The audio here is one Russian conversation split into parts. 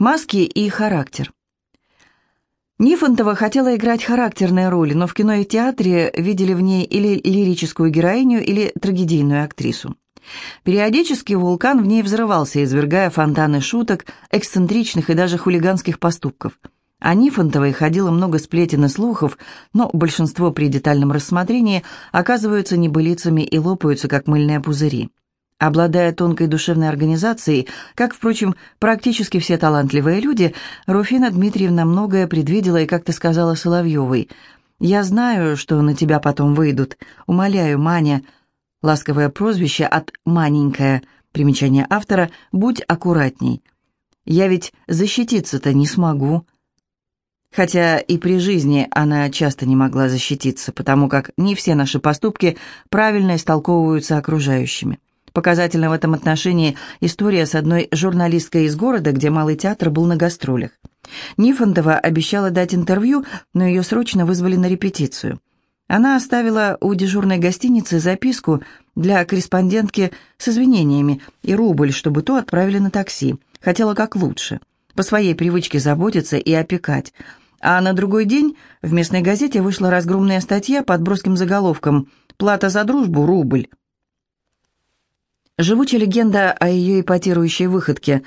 Маски и характер. Нифонтова хотела играть характерные роли, но в кино и театре видели в ней или лирическую героиню, или трагедийную актрису. Периодически вулкан в ней взрывался, извергая фонтаны шуток, эксцентричных и даже хулиганских поступков. О Нифонтовой ходило много сплетен и слухов, но большинство при детальном рассмотрении оказываются небылицами и лопаются, как мыльные пузыри. Обладая тонкой душевной организацией, как, впрочем, практически все талантливые люди, Руфина Дмитриевна многое предвидела и как-то сказала Соловьевой. «Я знаю, что на тебя потом выйдут. Умоляю, Маня». Ласковое прозвище от «маленькая», примечание автора, «будь аккуратней». «Я ведь защититься-то не смогу». Хотя и при жизни она часто не могла защититься, потому как не все наши поступки правильно истолковываются окружающими. Показательна в этом отношении история с одной журналисткой из города, где Малый театр был на гастролях. Нифонтова обещала дать интервью, но ее срочно вызвали на репетицию. Она оставила у дежурной гостиницы записку для корреспондентки с извинениями и рубль, чтобы то отправили на такси. Хотела как лучше. По своей привычке заботиться и опекать. А на другой день в местной газете вышла разгромная статья под броским заголовком «Плата за дружбу – рубль». Живучая легенда о ее ипотирующей выходке.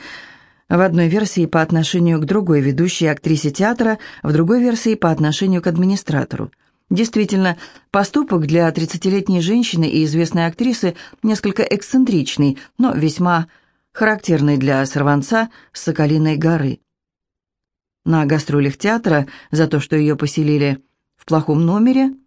В одной версии по отношению к другой ведущей актрисе театра, в другой версии по отношению к администратору. Действительно, поступок для 30-летней женщины и известной актрисы несколько эксцентричный, но весьма характерный для сорванца с Соколиной горы. На гастролях театра за то, что ее поселили в плохом номере –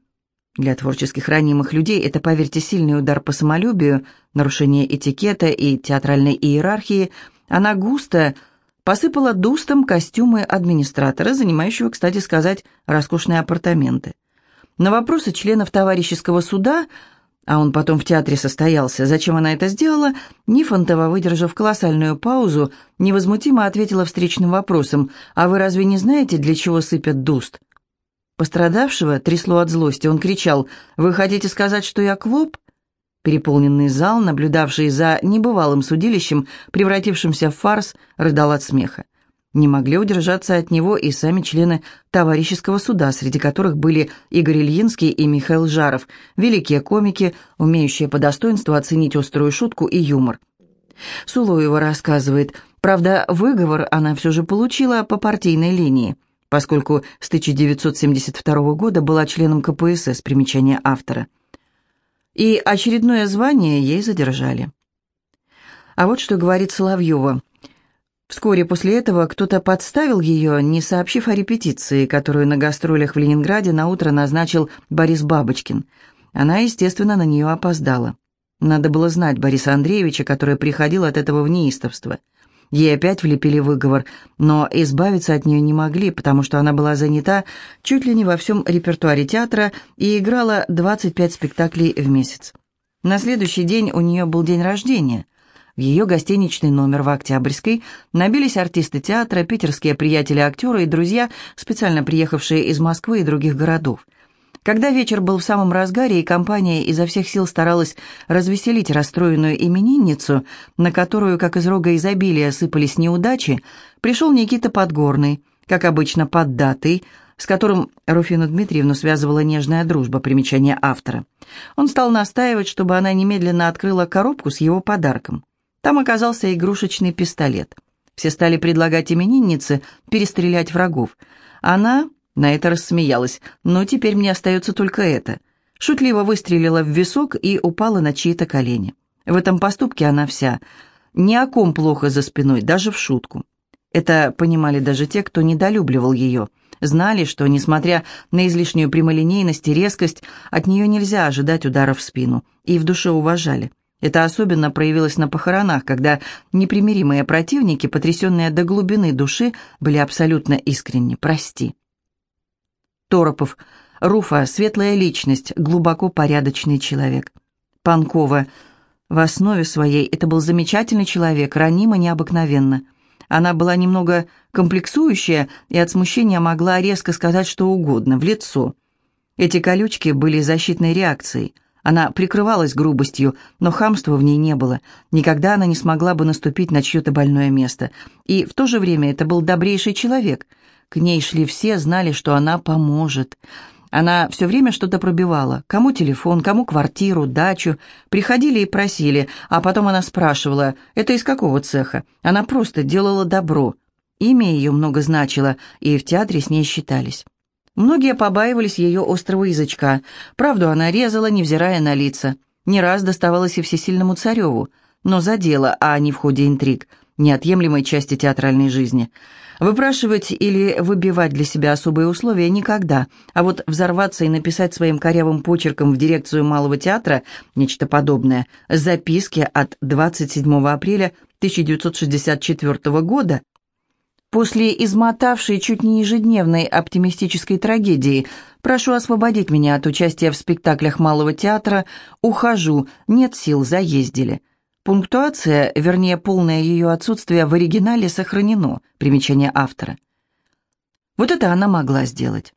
для творческих ранимых людей это, поверьте, сильный удар по самолюбию, нарушение этикета и театральной иерархии. Она густо посыпала дустом костюмы администратора, занимающего, кстати сказать, роскошные апартаменты. На вопросы членов товарищеского суда, а он потом в театре состоялся, зачем она это сделала, Нифонтова, выдержав колоссальную паузу, невозмутимо ответила встречным вопросом «А вы разве не знаете, для чего сыпят дуст?» Пострадавшего трясло от злости. Он кричал «Вы хотите сказать, что я клоп?» Переполненный зал, наблюдавший за небывалым судилищем, превратившимся в фарс, рыдал от смеха. Не могли удержаться от него и сами члены товарищеского суда, среди которых были Игорь Ильинский и Михаил Жаров, великие комики, умеющие по достоинству оценить острую шутку и юмор. Сулуева рассказывает, правда, выговор она все же получила по партийной линии – поскольку с 1972 года была членом КПСС, примечание автора. И очередное звание ей задержали. А вот что говорит Соловьева. Вскоре после этого кто-то подставил ее, не сообщив о репетиции, которую на гастролях в Ленинграде на утро назначил Борис Бабочкин. Она, естественно, на нее опоздала. Надо было знать Бориса Андреевича, который приходил от этого в неистовство. Ей опять влепили выговор, но избавиться от нее не могли, потому что она была занята чуть ли не во всем репертуаре театра и играла 25 спектаклей в месяц. На следующий день у нее был день рождения. В ее гостиничный номер в Октябрьской набились артисты театра, питерские приятели-актеры и друзья, специально приехавшие из Москвы и других городов – когда вечер был в самом разгаре, и компания изо всех сил старалась развеселить расстроенную именинницу, на которую, как из рога изобилия, сыпались неудачи, пришел Никита Подгорный, как обычно поддатый, с которым Руфину Дмитриевну связывала нежная дружба, примечание автора. Он стал настаивать, чтобы она немедленно открыла коробку с его подарком. Там оказался игрушечный пистолет. Все стали предлагать имениннице перестрелять врагов. Она на это рассмеялась. «Но теперь мне остается только это». Шутливо выстрелила в висок и упала на чьи-то колени. В этом поступке она вся. Ни о ком плохо за спиной, даже в шутку. Это понимали даже те, кто недолюбливал ее. Знали, что, несмотря на излишнюю прямолинейность и резкость, от нее нельзя ожидать удара в спину. И в душе уважали. Это особенно проявилось на похоронах, когда непримиримые противники, потрясенные до глубины души, были абсолютно искренни. «Прости». Торопов. Руфа – светлая личность, глубоко порядочный человек. Панкова. В основе своей это был замечательный человек, ранимо необыкновенно. Она была немного комплексующая и от смущения могла резко сказать что угодно, в лицо. Эти колючки были защитной реакцией. Она прикрывалась грубостью, но хамства в ней не было. Никогда она не смогла бы наступить на чье-то больное место. И в то же время это был добрейший человек. К ней шли все, знали, что она поможет. Она все время что-то пробивала. Кому телефон, кому квартиру, дачу. Приходили и просили, а потом она спрашивала, это из какого цеха? Она просто делала добро. Имя ее много значило, и в театре с ней считались. Многие побаивались ее острого язычка. Правду она резала, невзирая на лица. Не раз доставалось и всесильному цареву. Но за дело, а не в ходе интриг, неотъемлемой части театральной жизни. Выпрашивать или выбивать для себя особые условия никогда, а вот взорваться и написать своим корявым почерком в дирекцию Малого театра нечто подобное, записки от 27 апреля 1964 года, После измотавшей чуть не ежедневной оптимистической трагедии прошу освободить меня от участия в спектаклях Малого театра, ухожу, нет сил, заездили. Пунктуация, вернее, полное ее отсутствие в оригинале сохранено, примечание автора. Вот это она могла сделать.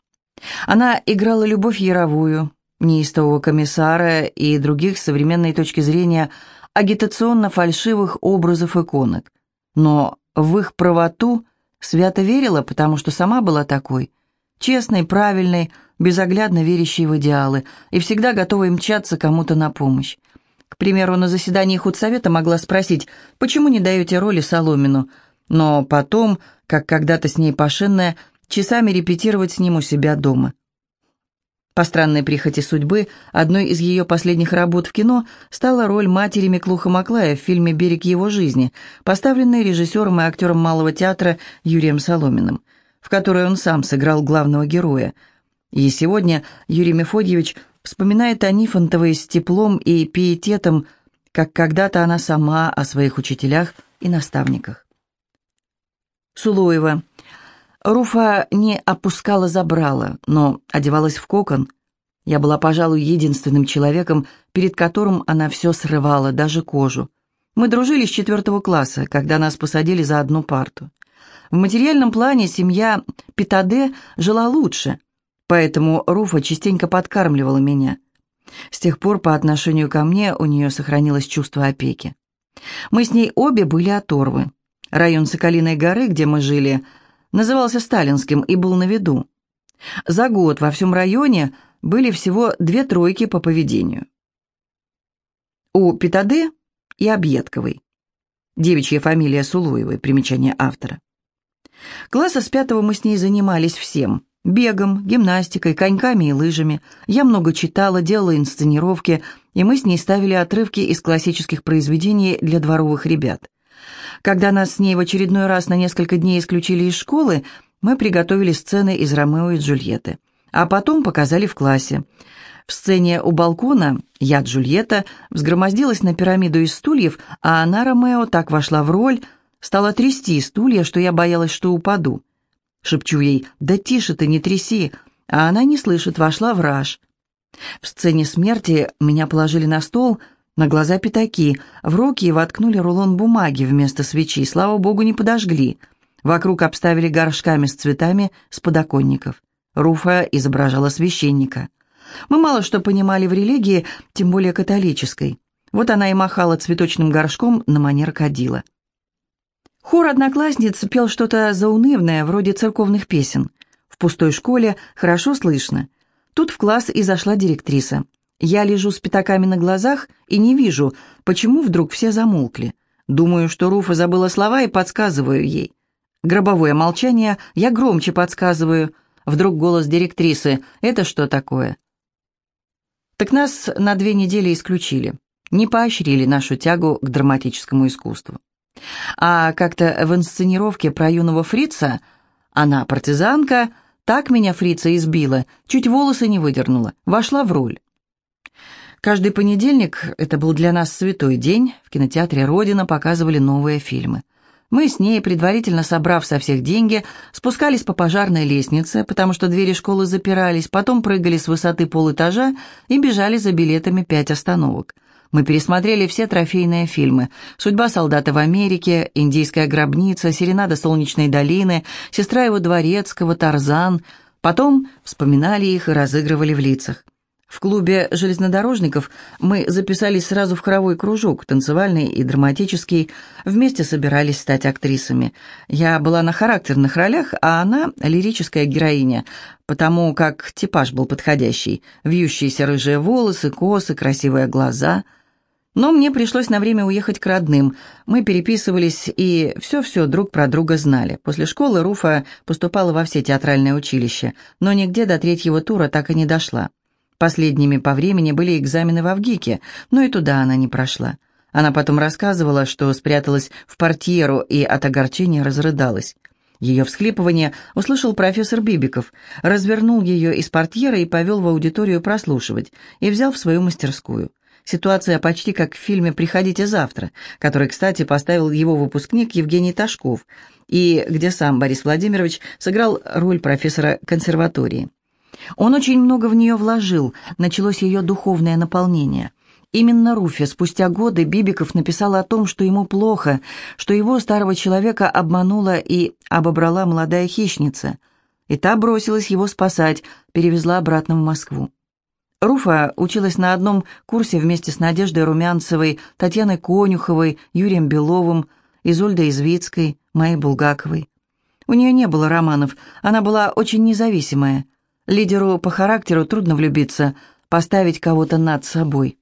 Она играла Любовь Яровую, неистового комиссара и других с современной точки зрения агитационно-фальшивых образов иконок. Но в их правоту – Свято верила, потому что сама была такой. Честной, правильной, безоглядно верящей в идеалы и всегда готовой мчаться кому-то на помощь. К примеру, на заседании худсовета могла спросить, почему не даете роли Соломину, но потом, как когда-то с ней пошенная, часами репетировать с ним у себя дома. По странной прихоти судьбы, одной из ее последних работ в кино стала роль матери Миклуха Маклая в фильме «Берег его жизни», поставленной режиссером и актером Малого театра Юрием Соломиным, в которой он сам сыграл главного героя. И сегодня Юрий Мефодьевич вспоминает о Нифонтовой с теплом и пиететом, как когда-то она сама о своих учителях и наставниках. Сулуева. Руфа не опускала забрала, но одевалась в кокон. Я была, пожалуй, единственным человеком, перед которым она все срывала, даже кожу. Мы дружили с четвертого класса, когда нас посадили за одну парту. В материальном плане семья Питаде жила лучше, поэтому Руфа частенько подкармливала меня. С тех пор по отношению ко мне у нее сохранилось чувство опеки. Мы с ней обе были оторвы. Район Соколиной горы, где мы жили, назывался Сталинским и был на виду. За год во всем районе были всего две тройки по поведению. У Питаде и Объедковой. Девичья фамилия Сулуевой, примечание автора. Класса с пятого мы с ней занимались всем. Бегом, гимнастикой, коньками и лыжами. Я много читала, делала инсценировки, и мы с ней ставили отрывки из классических произведений для дворовых ребят. Когда нас с ней в очередной раз на несколько дней исключили из школы, мы приготовили сцены из «Ромео и Джульетты», а потом показали в классе. В сцене у балкона я, Джульетта, взгромоздилась на пирамиду из стульев, а она, Ромео, так вошла в роль, стала трясти стулья, что я боялась, что упаду. Шепчу ей «Да тише ты, не тряси!» А она не слышит, вошла в раж. В сцене смерти меня положили на стол — на глаза пятаки, в руки воткнули рулон бумаги вместо свечи, слава богу, не подожгли. Вокруг обставили горшками с цветами с подоконников. Руфа изображала священника. Мы мало что понимали в религии, тем более католической. Вот она и махала цветочным горшком на манер кадила. Хор одноклассниц пел что-то заунывное, вроде церковных песен. В пустой школе хорошо слышно. Тут в класс и зашла директриса. Я лежу с пятаками на глазах и не вижу, почему вдруг все замолкли. Думаю, что Руфа забыла слова и подсказываю ей. Гробовое молчание, я громче подсказываю. Вдруг голос директрисы «Это что такое?» Так нас на две недели исключили, не поощрили нашу тягу к драматическому искусству. А как-то в инсценировке про юного фрица она, партизанка, так меня фрица избила, чуть волосы не выдернула, вошла в роль. Каждый понедельник, это был для нас святой день, в кинотеатре «Родина» показывали новые фильмы. Мы с ней, предварительно собрав со всех деньги, спускались по пожарной лестнице, потому что двери школы запирались, потом прыгали с высоты полэтажа и бежали за билетами пять остановок. Мы пересмотрели все трофейные фильмы «Судьба солдата в Америке», «Индийская гробница», «Серенада солнечной долины», «Сестра его дворецкого», «Тарзан». Потом вспоминали их и разыгрывали в лицах. В клубе железнодорожников мы записались сразу в хоровой кружок, танцевальный и драматический, вместе собирались стать актрисами. Я была на характерных ролях, а она — лирическая героиня, потому как типаж был подходящий. Вьющиеся рыжие волосы, косы, красивые глаза. Но мне пришлось на время уехать к родным. Мы переписывались и все-все друг про друга знали. После школы Руфа поступала во все театральные училища, но нигде до третьего тура так и не дошла. Последними по времени были экзамены в Авгике, но и туда она не прошла. Она потом рассказывала, что спряталась в портьеру и от огорчения разрыдалась. Ее всхлипывание услышал профессор Бибиков, развернул ее из портьера и повел в аудиторию прослушивать, и взял в свою мастерскую. Ситуация почти как в фильме «Приходите завтра», который, кстати, поставил его выпускник Евгений Ташков, и где сам Борис Владимирович сыграл роль профессора консерватории. Он очень много в нее вложил, началось ее духовное наполнение. Именно Руфе спустя годы Бибиков написал о том, что ему плохо, что его старого человека обманула и обобрала молодая хищница. И та бросилась его спасать, перевезла обратно в Москву. Руфа училась на одном курсе вместе с Надеждой Румянцевой, Татьяной Конюховой, Юрием Беловым, Изольдой Извицкой, Майей Булгаковой. У нее не было романов, она была очень независимая – Лидеру по характеру трудно влюбиться, поставить кого-то над собой.